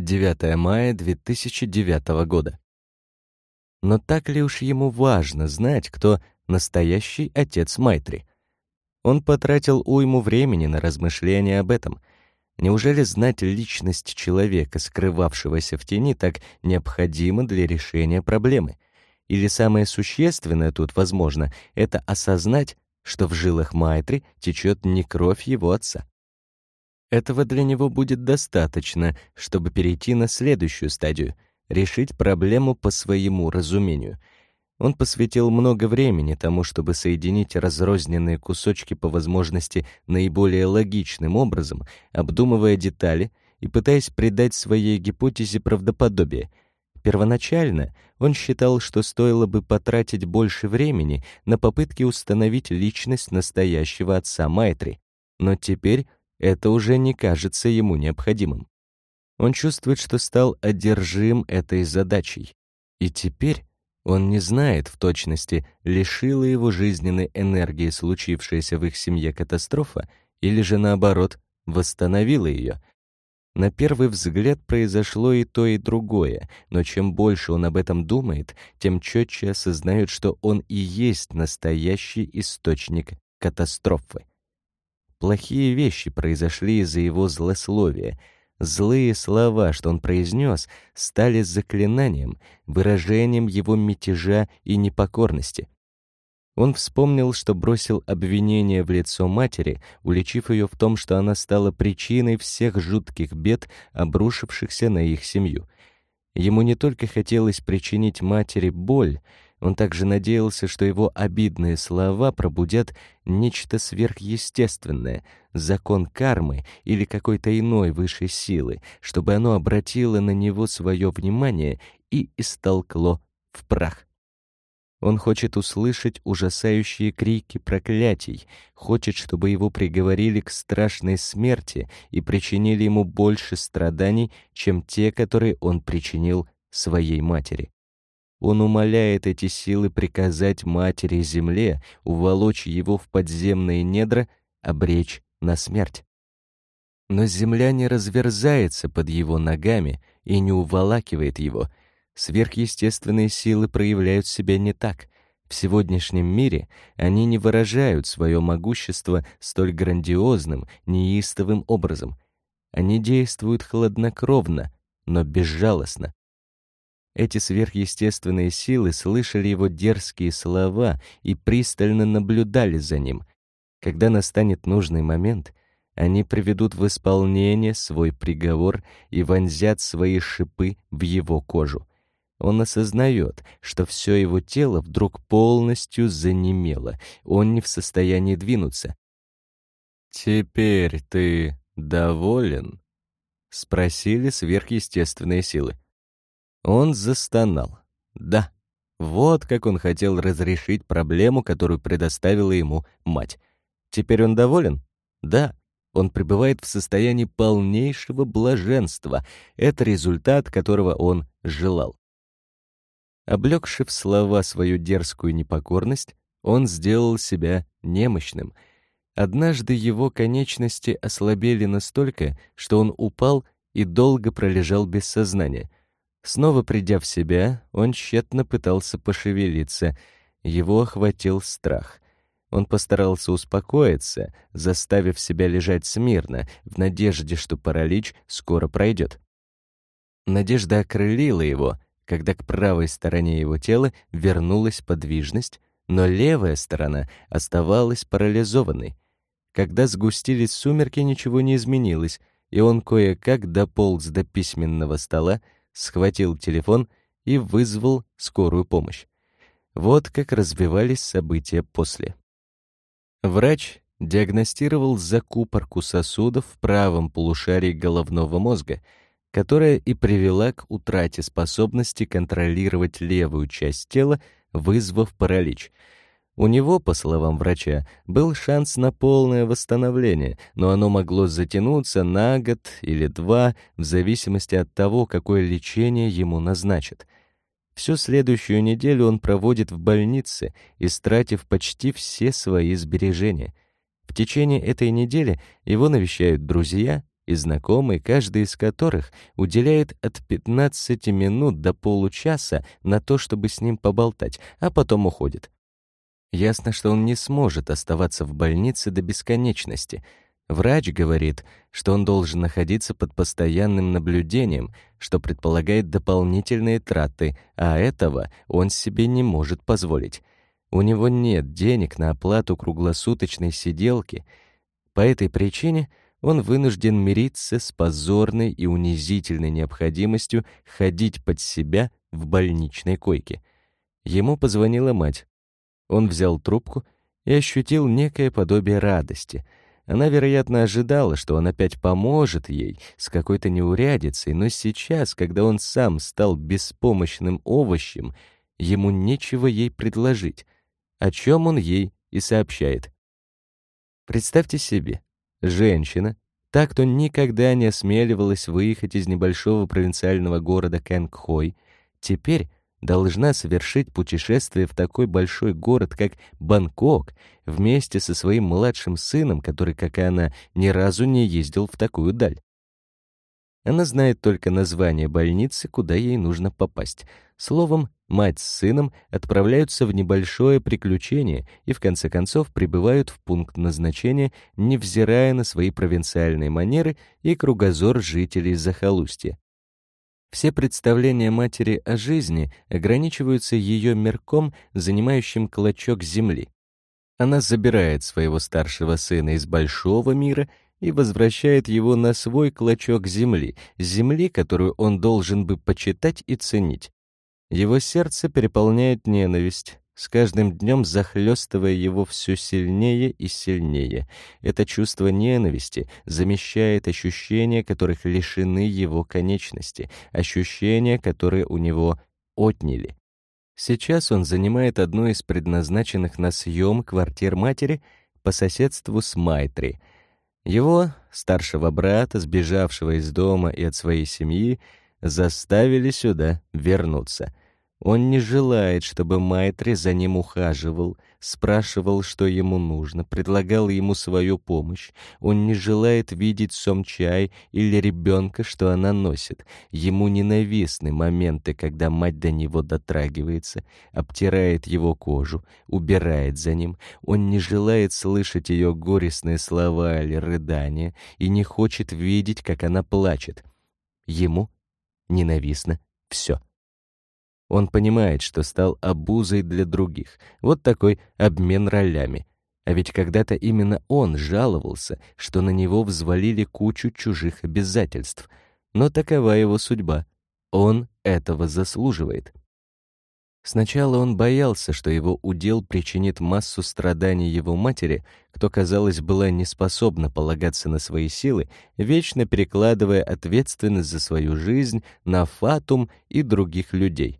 9 мая 2009 года. Но так ли уж ему важно знать, кто настоящий отец Майтри? Он потратил уйму времени на размышления об этом. Неужели знать личность человека, скрывавшегося в тени, так необходимо для решения проблемы? Или самое существенное тут, возможно, это осознать, что в жилах Майтри течет не кровь его отца? Этого для него будет достаточно, чтобы перейти на следующую стадию — решить проблему по своему разумению. Он посвятил много времени тому, чтобы соединить разрозненные кусочки по возможности наиболее логичным образом, обдумывая детали и пытаясь придать своей гипотезе правдоподобие. Первоначально он считал, что стоило бы потратить больше времени на попытки установить личность настоящего отца Майтри, но теперь это уже не кажется ему необходимым. Он чувствует, что стал одержим этой задачей. И теперь он не знает в точности, лишила его жизненной энергии случившаяся в их семье катастрофа или же наоборот восстановила ее. На первый взгляд произошло и то, и другое, но чем больше он об этом думает, тем четче осознает, что он и есть настоящий источник катастрофы. Плохие вещи произошли из-за его злословия. Злые слова, что он произнес, стали заклинанием, выражением его мятежа и непокорности. Он вспомнил, что бросил обвинение в лицо матери, уличив ее в том, что она стала причиной всех жутких бед, обрушившихся на их семью. Ему не только хотелось причинить матери боль, он также надеялся, что его обидные слова пробудят нечто сверхъестественное, закон кармы или какой-то иной высшей силы, чтобы оно обратило на него свое внимание и истолкло в прах. Он хочет услышать ужасающие крики проклятий, хочет, чтобы его приговорили к страшной смерти и причинили ему больше страданий, чем те, которые он причинил своей матери. Он умоляет эти силы приказать матери земле уволочь его в подземные недра, обречь на смерть. Но земля не разверзается под его ногами и не уволакивает его. Сверхъестественные силы проявляют себя не так. В сегодняшнем мире они не выражают свое могущество столь грандиозным, неистовым образом. Они действуют хладнокровно, но безжалостно. Эти сверхъестественные силы слышали его дерзкие слова и пристально наблюдали за ним. Когда настанет нужный момент, они приведут в исполнение свой приговор и вонзят свои шипы в его кожу. Он осознает, что все его тело вдруг полностью занемело, он не в состоянии двинуться. «Теперь ты доволен?» — спросили сверхъестественные силы. Он застонал. Да, вот как он хотел разрешить проблему, которую предоставила ему мать. Теперь он доволен? Да, он пребывает в состоянии полнейшего блаженства. Это результат, которого он желал. Облегши слова свою дерзкую непокорность, он сделал себя немощным. Однажды его конечности ослабели настолько, что он упал и долго пролежал без сознания — Снова придя в себя, он тщетно пытался пошевелиться. Его охватил страх. Он постарался успокоиться, заставив себя лежать смирно, в надежде, что паралич скоро пройдет. Надежда окрылила его, когда к правой стороне его тела вернулась подвижность, но левая сторона оставалась парализованной. Когда сгустились сумерки, ничего не изменилось, и он кое-как дополз до письменного стола, схватил телефон и вызвал скорую помощь. Вот как развивались события после. Врач диагностировал закупорку сосудов в правом полушарии головного мозга, которая и привела к утрате способности контролировать левую часть тела, вызвав паралич — у него, по словам врача, был шанс на полное восстановление, но оно могло затянуться на год или два, в зависимости от того, какое лечение ему назначат. Всю следующую неделю он проводит в больнице, истратив почти все свои сбережения. В течение этой недели его навещают друзья, и знакомые, каждый из которых уделяет от 15 минут до получаса на то, чтобы с ним поболтать, а потом уходит. Ясно, что он не сможет оставаться в больнице до бесконечности. Врач говорит, что он должен находиться под постоянным наблюдением, что предполагает дополнительные траты, а этого он себе не может позволить. У него нет денег на оплату круглосуточной сиделки. По этой причине он вынужден мириться с позорной и унизительной необходимостью ходить под себя в больничной койке. Ему позвонила мать. Он взял трубку и ощутил некое подобие радости. Она, вероятно, ожидала, что он опять поможет ей с какой-то неурядицей, но сейчас, когда он сам стал беспомощным овощем, ему нечего ей предложить, о чем он ей и сообщает. Представьте себе, женщина, та, кто никогда не осмеливалась выехать из небольшого провинциального города Кэнгхой, теперь должна совершить путешествие в такой большой город, как Бангкок, вместе со своим младшим сыном, который, как и она, ни разу не ездил в такую даль. Она знает только название больницы, куда ей нужно попасть. Словом, мать с сыном отправляются в небольшое приключение и в конце концов прибывают в пункт назначения, невзирая на свои провинциальные манеры и кругозор жителей захолустья. Все представления матери о жизни ограничиваются ее мерком, занимающим клочок земли. Она забирает своего старшего сына из большого мира и возвращает его на свой клочок земли, земли, которую он должен бы почитать и ценить. Его сердце переполняет ненависть, с каждым днем захлестывая его все сильнее и сильнее. Это чувство ненависти замещает ощущения, которых лишены его конечности, ощущения, которые у него отняли. Сейчас он занимает одну из предназначенных на съем квартир матери по соседству с Майтри. Его, старшего брата, сбежавшего из дома и от своей семьи, заставили сюда вернуться — он не желает, чтобы Майтри за ним ухаживал, спрашивал, что ему нужно, предлагал ему свою помощь. Он не желает видеть Сомчай или ребенка, что она носит. Ему ненавистны моменты, когда мать до него дотрагивается, обтирает его кожу, убирает за ним. Он не желает слышать ее горестные слова или рыдания и не хочет видеть, как она плачет. Ему ненавистно все. Он понимает, что стал обузой для других. Вот такой обмен ролями. А ведь когда-то именно он жаловался, что на него взвалили кучу чужих обязательств. Но такова его судьба. Он этого заслуживает. Сначала он боялся, что его удел причинит массу страданий его матери, кто, казалось, была не способна полагаться на свои силы, вечно перекладывая ответственность за свою жизнь на фатум и других людей.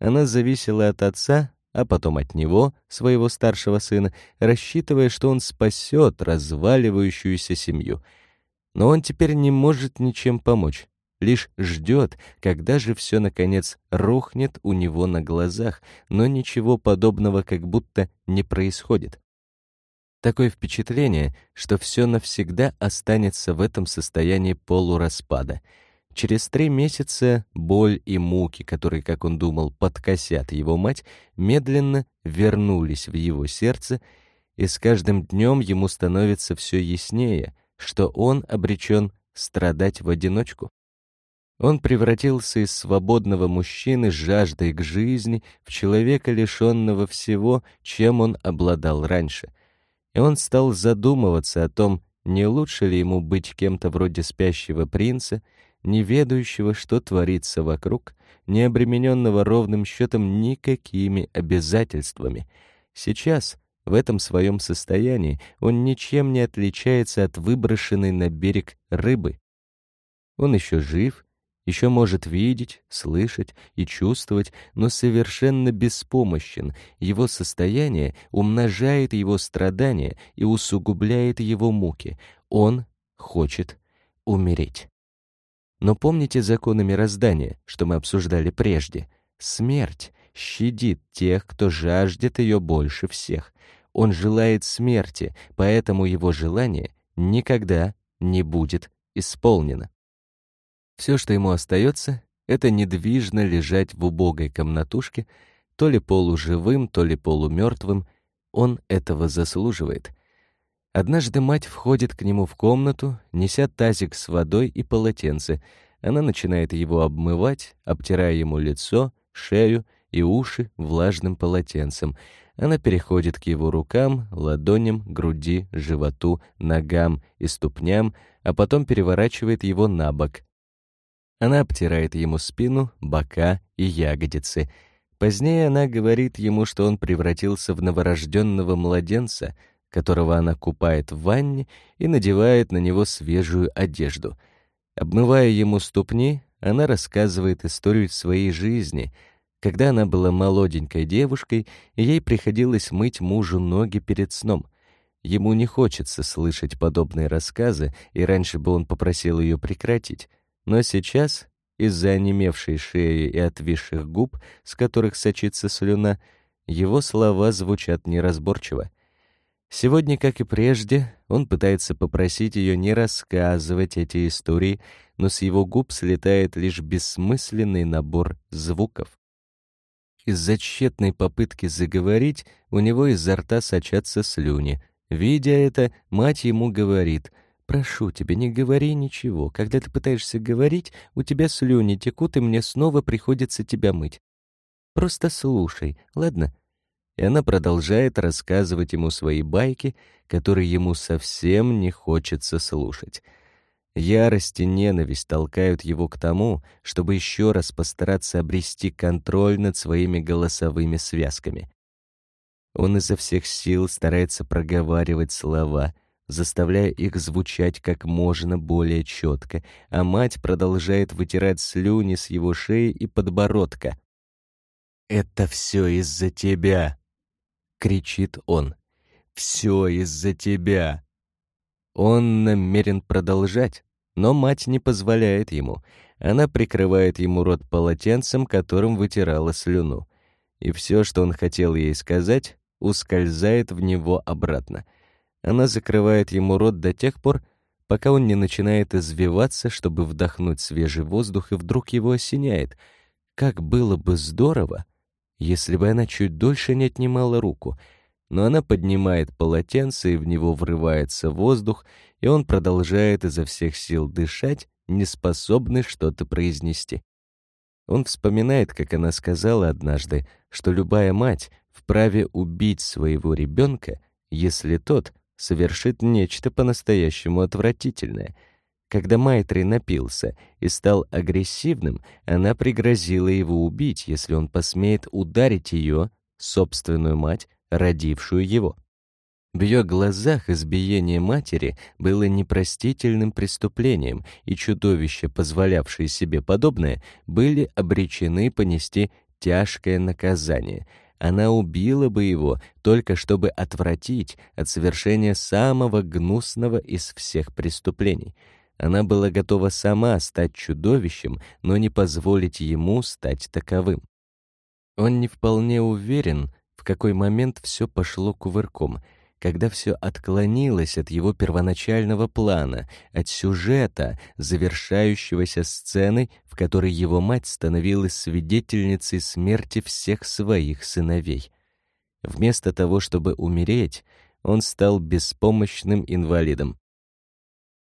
Она зависела от отца, а потом от него, своего старшего сына, рассчитывая, что он спасет разваливающуюся семью. Но он теперь не может ничем помочь, лишь ждет, когда же все, наконец, рухнет у него на глазах, но ничего подобного как будто не происходит. Такое впечатление, что все навсегда останется в этом состоянии полураспада — Через три месяца боль и муки, которые, как он думал, подкосят его мать, медленно вернулись в его сердце, и с каждым днем ему становится все яснее, что он обречен страдать в одиночку. Он превратился из свободного мужчины с жаждой к жизни в человека, лишенного всего, чем он обладал раньше. И он стал задумываться о том, не лучше ли ему быть кем-то вроде спящего принца — не ведающего, что творится вокруг, не обремененного ровным счетом никакими обязательствами. Сейчас, в этом своем состоянии, он ничем не отличается от выброшенной на берег рыбы. Он еще жив, еще может видеть, слышать и чувствовать, но совершенно беспомощен. Его состояние умножает его страдания и усугубляет его муки. Он хочет умереть. Но помните законы мироздания, что мы обсуждали прежде. Смерть щадит тех, кто жаждет ее больше всех. Он желает смерти, поэтому его желание никогда не будет исполнено. Все, что ему остается, это недвижно лежать в убогой комнатушке, то ли полуживым, то ли полумертвым. Он этого заслуживает. Однажды мать входит к нему в комнату, неся тазик с водой и полотенце. Она начинает его обмывать, обтирая ему лицо, шею и уши влажным полотенцем. Она переходит к его рукам, ладоням, груди, животу, ногам и ступням, а потом переворачивает его на бок. Она обтирает ему спину, бока и ягодицы. Позднее она говорит ему, что он превратился в новорожденного младенца, которого она купает в ванне и надевает на него свежую одежду. Обмывая ему ступни, она рассказывает историю своей жизни — когда она была молоденькой девушкой, ей приходилось мыть мужу ноги перед сном. Ему не хочется слышать подобные рассказы, и раньше бы он попросил ее прекратить. Но сейчас, из-за онемевшей шеи и отвисших губ, с которых сочится слюна, его слова звучат неразборчиво. Сегодня, как и прежде, он пытается попросить ее не рассказывать эти истории, но с его губ слетает лишь бессмысленный набор звуков. Из-за тщетной попытки заговорить у него изо рта сочатся слюни. Видя это, мать ему говорит «Прошу тебя, не говори ничего. Когда ты пытаешься говорить, у тебя слюни текут, и мне снова приходится тебя мыть. Просто слушай, ладно?» И она продолжает рассказывать ему свои байки, которые ему совсем не хочется слушать. Ярость и ненависть толкают его к тому, чтобы еще раз постараться обрести контроль над своими голосовыми связками. Он изо всех сил старается проговаривать слова, заставляя их звучать как можно более четко, а мать продолжает вытирать слюни с его шеи и подбородка. «Это все из-за тебя!» — кричит он. «Все из-за тебя!» Он намерен продолжать, но мать не позволяет ему. Она прикрывает ему рот полотенцем, которым вытирала слюну. И все, что он хотел ей сказать, ускользает в него обратно. Она закрывает ему рот до тех пор, пока он не начинает извиваться, чтобы вдохнуть свежий воздух, и вдруг его осеняет. Как было бы здорово, если бы она чуть дольше не отнимала руку. Но она поднимает полотенце, и в него врывается воздух, и он продолжает изо всех сил дышать, не способный что-то произнести. Он вспоминает, как она сказала однажды, что любая мать вправе убить своего ребенка, если тот совершит нечто по-настоящему отвратительное. Когда Майтри напился и стал агрессивным, она пригрозила его убить, если он посмеет ударить ее, собственную мать, родившую его. В ее глазах избиение матери было непростительным преступлением, и чудовища, позволявшие себе подобное, были обречены понести тяжкое наказание. Она убила бы его, только чтобы отвратить от совершения самого гнусного из всех преступлений. Она была готова сама стать чудовищем, но не позволить ему стать таковым. Он не вполне уверен, в какой момент все пошло кувырком — когда все отклонилось от его первоначального плана, от сюжета, завершающегося сценой, в которой его мать становилась свидетельницей смерти всех своих сыновей. Вместо того, чтобы умереть, он стал беспомощным инвалидом.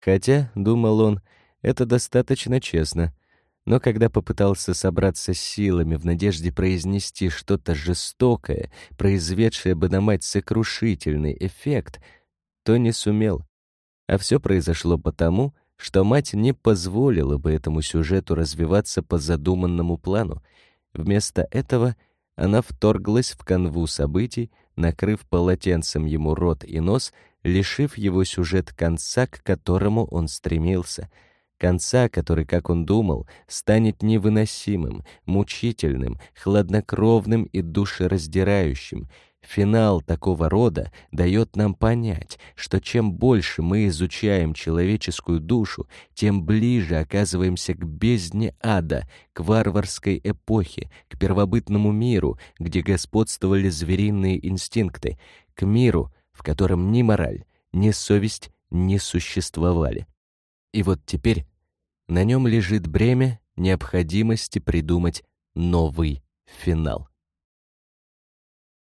Хотя, думал он, это достаточно честно — но когда попытался собраться с силами в надежде произнести что-то жестокое, произведшее бы на мать сокрушительный эффект, то не сумел. А все произошло потому, что мать не позволила бы этому сюжету развиваться по задуманному плану. Вместо этого она вторглась в канву событий, накрыв полотенцем ему рот и нос, лишив его сюжет конца, к которому он стремился — конца, который, как он думал, станет невыносимым, мучительным, хладнокровным и душераздирающим. Финал такого рода дает нам понять, что чем больше мы изучаем человеческую душу, тем ближе оказываемся к бездне ада, к варварской эпохе, к первобытному миру, где господствовали звериные инстинкты, к миру, в котором ни мораль, ни совесть не существовали. И вот теперь на нем лежит бремя необходимости придумать новый финал.